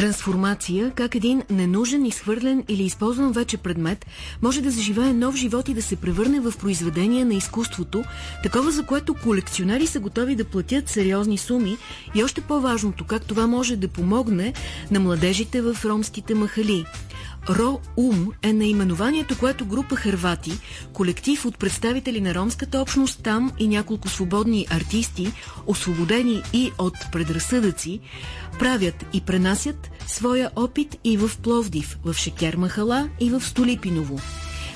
Трансформация, как един ненужен, изхвърлен или използван вече предмет може да заживее нов живот и да се превърне в произведение на изкуството, такова за което колекционери са готови да платят сериозни суми и още по-важното, как това може да помогне на младежите в ромските махали. Ро-Ум е наименованието, което група хървати, колектив от представители на ромската общност там и няколко свободни артисти, освободени и от предразсъдъци, правят и пренасят своя опит и в Пловдив, в Шекер Махала и в Столипиново.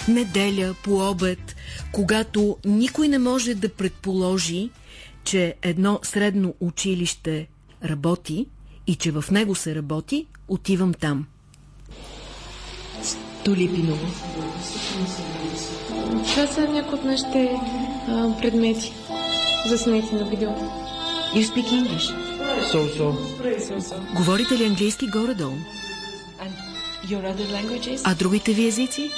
Неделя, по обед, когато никой не може да предположи, че едно средно училище работи и че в него се работи, отивам там. Столипиново. Това са някои от нашите а, предмети, заснети на видео. You speak English? So, so. Говорите ли английски горе-долу? Your other languages? А другите ви езици?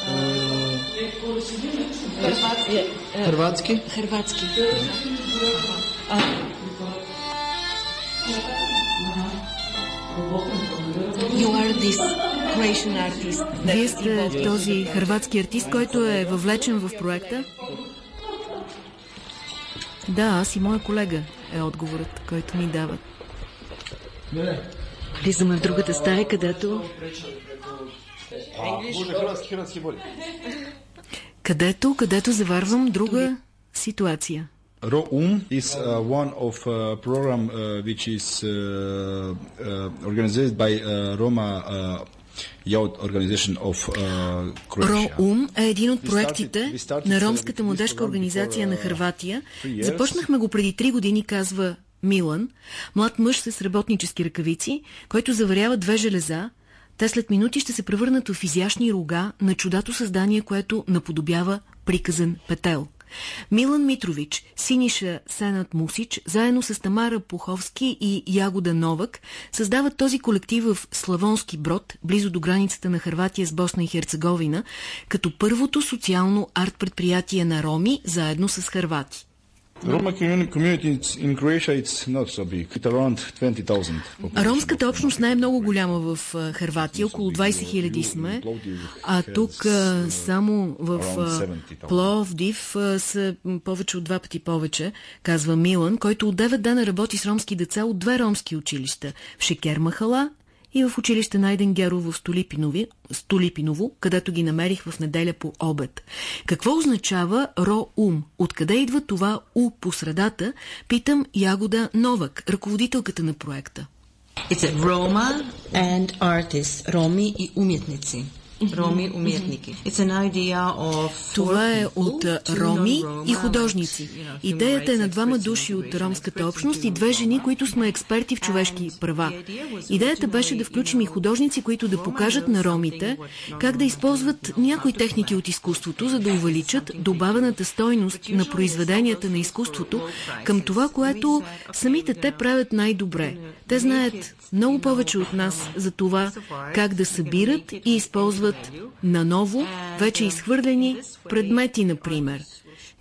Хрватски? Хрватски. You are this. Вие сте този хрватски артист, който е въвлечен в проекта? Да, аз и моя колега е отговорът, който ни дават. Влизаме в другата стая, където... Където, където заварвам друга ситуация. ROUM is uh, one of uh, program uh, which is uh, uh, organized by uh, Roma uh, РОУМ е един от проектите на Ромската младежка организация на Харватия. Започнахме го преди три години, казва Милан, млад мъж с работнически ръкавици, който заварява две железа. Те след минути ще се превърнат в изящни рога на чудато създание, което наподобява приказен петел. Милан Митрович, Синиша Сенат Мусич, заедно с Тамара Пуховски и Ягода Новак, създават този колектив в Славонски брод, близо до границата на Харватия с Босна и Херцеговина, като първото социално арт-предприятие на роми, заедно с харвати. Roma community in Croatia it's not so big. It's around 20,000. population. Ромската общност не е много голяма в а, Харватия, около 20 хиляди сме, а тук само в Пловдив са повече от два пъти повече, казва Милан, който от 9 дена работи с ромски деца от две ромски училища в Шекер Махала и в училище Найден Геров в Столипинови, Столипиново, където ги намерих в неделя по обед. Какво означава РОУМ? Откъде идва това У по средата? Питам Ягода Новак, ръководителката на проекта. It's a Roma and artists, роми и умjetници. Роми умjetники. Това е от роми и художници. Идеята е на двама души от ромската общност и две жени, които сме експерти в човешки права. Идеята беше да включим и художници, които да покажат на ромите как да използват някои техники от изкуството, за да увеличат добавената стойност на произведенията на изкуството към това, което самите те правят най-добре. Те знаят много повече от нас за това как да събират и използват наново вече изхвърлени предмети, например.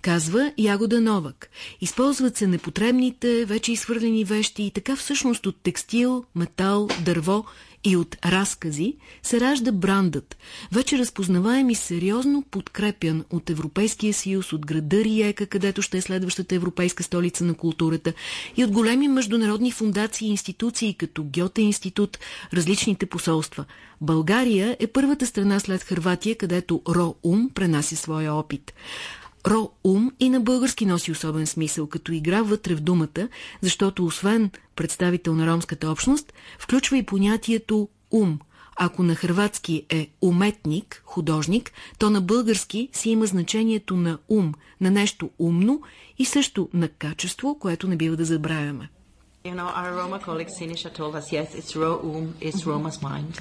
Казва Ягода Новак. Използват се непотребните, вече изхвърлени вещи и така всъщност от текстил, метал, дърво и от разкази се ражда брандът, вече разпознаваем и сериозно подкрепян от Европейския съюз, от града Риека, където ще е следващата европейска столица на културата и от големи международни фундации и институции, като Гьоте институт, различните посолства. България е първата страна след Хърватия, където РОУМ пренася своя опит. Ро-ум и на български носи особен смисъл, като игра вътре в думата, защото освен представител на ромската общност, включва и понятието ум. Ако на хрватски е уметник, художник, то на български си има значението на ум, на нещо умно и също на качество, което не бива да забравяме. You know, our Roma colleague Sinisha told us, yes, it's Ro-Um, it's Roma's mind.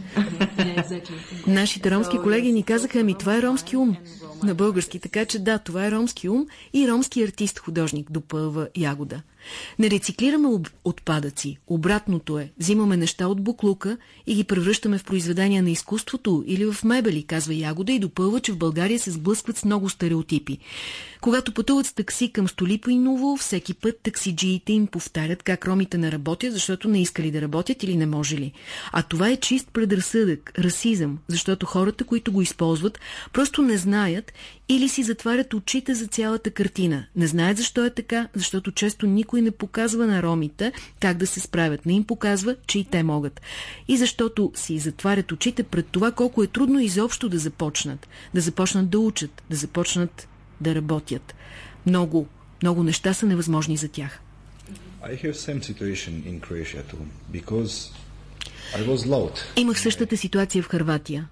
Нашите ромски колеги ни казаха, ами това е ромски ум на български, така че да, това е ромски ум и ромски артист-художник, допълва Ягода. Не рециклираме отпадъци. Обратното е. Взимаме неща от буклука и ги превръщаме в произведения на изкуството или в мебели, казва Ягода и допълва, че в България се сблъскват с много стереотипи. Когато пътуват с такси към Столипиново, всеки път таксиджиите им повтарят как ромите не работят, защото не искали да работят или не може ли. А това е чист предразсъдък, расизъм, защото хората, които го използват, просто не знаят или си затварят очите за цялата картина. Не знаят защо е така, защото често никой не показва на ромите как да се справят. Не им показва, че и те могат. И защото си затварят очите пред това колко е трудно изобщо да започнат. Да започнат да учат, да започнат да работят. Много, много неща са невъзможни за тях. Croatia. Имах същата ситуация в Харватия.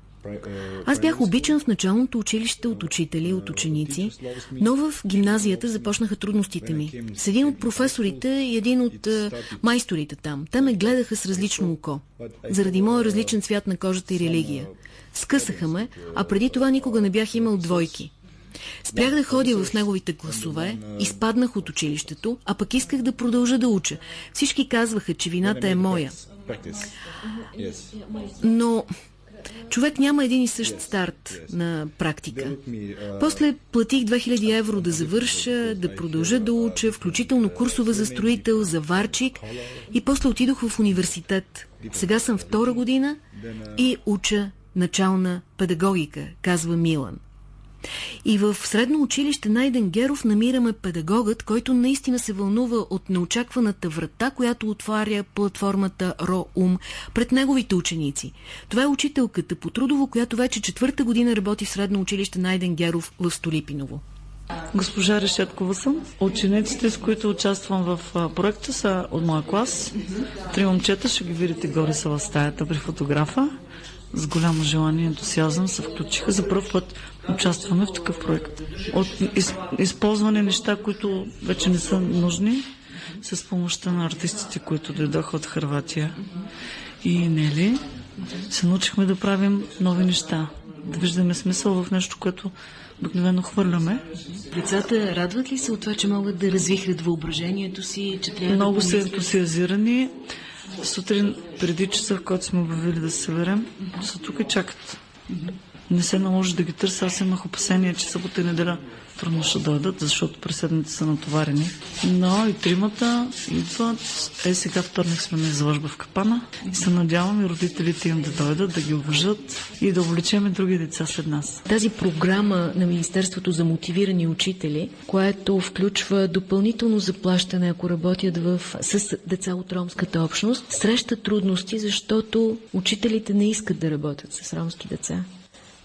Аз бях обичан в началното училище от учители от ученици, но в гимназията започнаха трудностите ми. С един от професорите и един от uh, майсторите там. Те ме гледаха с различно око, заради моя различен цвят на кожата и религия. Скъсаха ме, а преди това никога не бях имал двойки. Спрях да ходя в неговите класове, изпаднах от училището, а пък исках да продължа да уча. Всички казваха, че вината е моя. Но човек няма един и същ старт на практика. После платих 2000 евро да завърша, да продължа да уча, включително курсове за строител, за варчик и после отидох в университет. Сега съм втора година и уча начална педагогика, казва Милан. И в средно училище Найден Геров намираме педагогът, който наистина се вълнува от неочакваната врата, която отваря платформата РОУМ пред неговите ученици. Това е учителката по трудово, която вече четвърта година работи в средно училище Найден Геров в Столипиново. Госпожа Решеткова съм. Учениците, с които участвам в проекта, са от моя клас. Три момчета, ще ги видите горе са в стаята при фотографа с голямо желание и ентусиазъм се включиха. За първ път участваме в такъв проект. От из, използване неща, които вече не са нужни, с помощта на артистите, които дойдоха от Харватия и Нели, се научихме да правим нови неща, да виждаме смисъл в нещо, което обикновено хвърляме. Децата радват ли се от това, че могат да развихрят въображението си, че трябва Много да са ентусиазирани. Сутрин, преди часа, в който сме обявили да се съберем, са тук и чакат. Не се наложи да ги търся. Аз имах опасение, че събота и неделя трудно ще дойдат, защото преседните са натоварени. Но и тримата идват. Е, сега вторник сме на изложба в Капана и се надявам и родителите им да дойдат, да ги уважат и да увлечем и други деца след нас. Тази програма на Министерството за мотивирани учители, което включва допълнително заплащане, ако работят в, с деца от ромската общност, среща трудности, защото учителите не искат да работят с ромски деца.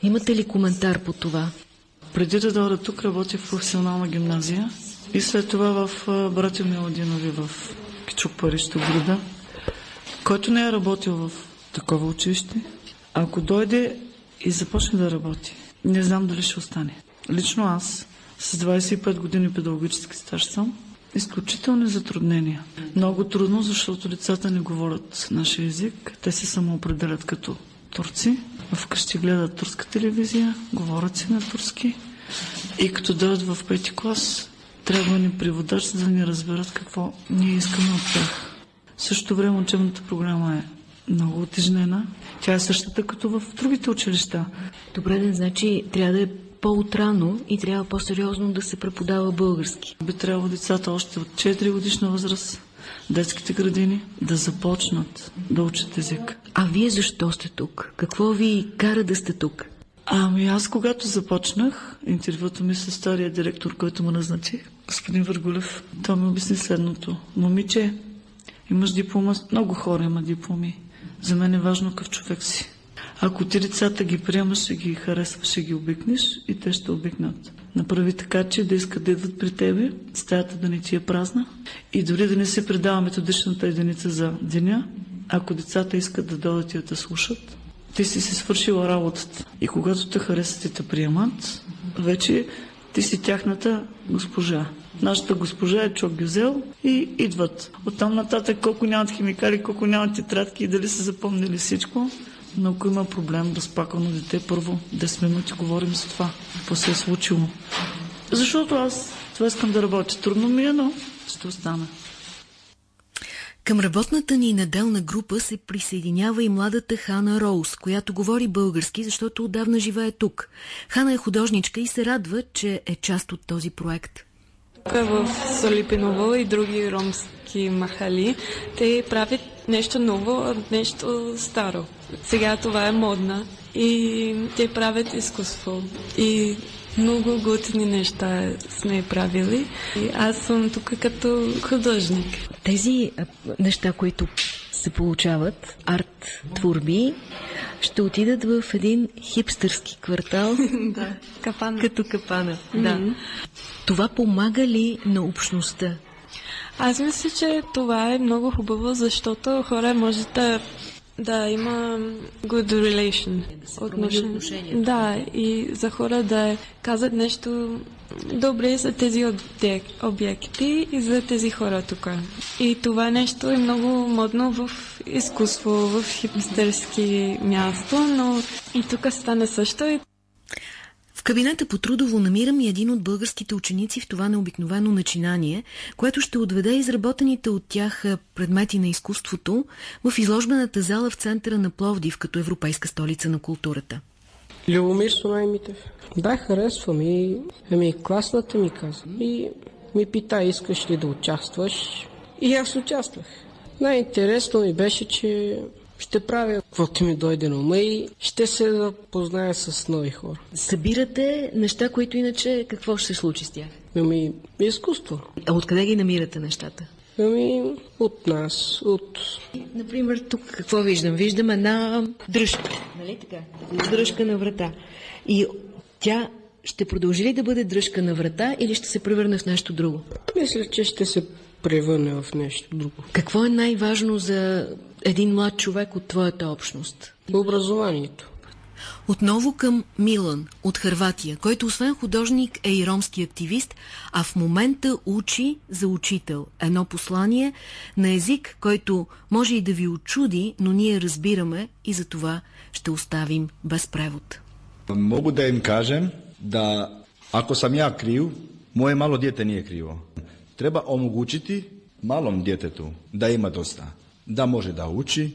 Имате ли коментар по това? Преди да дойда тук, работих в професионална гимназия и след това в братя Миладинови в Кичук Париж, града, който не е работил в такова училище, ако дойде и започне да работи, не знам дали ще остане. Лично аз с 25 години педагогически стаж съм, изключителни затруднения. Много трудно, защото децата не говорят нашия език. Те се самоопределят като турци. Вкъщи гледат турска телевизия, говорят си на турски. И като дойдат в пети клас, трябва ни преводач, за да ни разберат какво ние искаме от тях. В същото време учебната програма е много отежнена. Тя е същата като в другите училища. Добре, да значи трябва да е по-утрано и трябва по-сериозно да се преподава български. Би трябвало децата още от 4 годишна възраст детските градини да започнат да учат език. А вие защо сте тук? Какво ви кара да сте тук? Ами аз когато започнах интервюто ми с стария директор, който му назначи, господин Въргулев, той ми обясни следното. Момиче, имаш диплома, много хора има дипломи. За мен е важно какъв човек си. Ако ти децата ги приемаш, ще ги харесваш, ще ги обикнеш и те ще обикнат. Направи така, че да искат да идват при тебе, стаята да не ти е празна и дори да не се предава методичната единица за деня, ако децата искат да дойдат и да слушат, ти си си свършила работата. И когато те харесат и те приемат, вече ти си тяхната госпожа. Нашата госпожа е Чок Гюзел и идват. Оттам нататък колко нямат химикали, колко нямат тетрадки и дали са запомнили всичко. Но ако има проблем, разпакано дете, първо 10 минути говорим за това, какво се е случило. Защото аз това искам да работя. Трудно ми е, но ще остана. Към работната ни неделна група се присъединява и младата Хана Роуз, която говори български, защото отдавна живее тук. Хана е художничка и се радва, че е част от този проект. В Солипиново и други ромски махали те правят нещо ново, нещо старо. Сега това е модна и те правят изкуство. И много готини неща сме правили. И аз съм тук като художник. Тези неща, които се получават, арт творби, ще отидат в един хипстърски квартал. да, капана. Като капана, да. Това помага ли на общността? Аз мисля, че това е много хубаво, защото хора може да да има good relation. Да отношения. Да, и за хора да казват нещо добре за тези обекти и за тези хора тук. И това нещо е много модно в изкуство, в хипстерски място, но и тук стане също. В кабинета по трудово намирам и един от българските ученици в това необикновено начинание, което ще отведе изработените от тях предмети на изкуството в изложбената зала в центъра на Пловдив като европейска столица на културата. Любомир Сонаймитев. Да, харесвам и ами, класната ми каза. И ми пита, искаш ли да участваш? И аз участвах. Най-интересно ми беше, че ще правя каквото ми дойде на ума и ще се да позная с нови хора. Събирате неща, които иначе какво ще се случи с тях? Ами, изкуство. А откъде ги намирате нещата? Ами, от нас, от... Например, тук какво виждам? Виждам една дръжка, нали така? Дръжка на врата. И тя ще продължи ли да бъде дръжка на врата или ще се превърне в нещо друго? Мисля, че ще се превърне в нещо друго. Какво е най-важно за един млад човек от твоята общност? Образованието. Отново към Милан от Харватия, който освен художник е и ромски активист, а в момента учи за учител. Едно послание на език, който може и да ви очуди, но ние разбираме и за това ще оставим без превод. Мога да им кажем да ако съм я крив, мое мало дете не е криво. Treba omogućiti malom djetetu da ima dosta, da može da uči,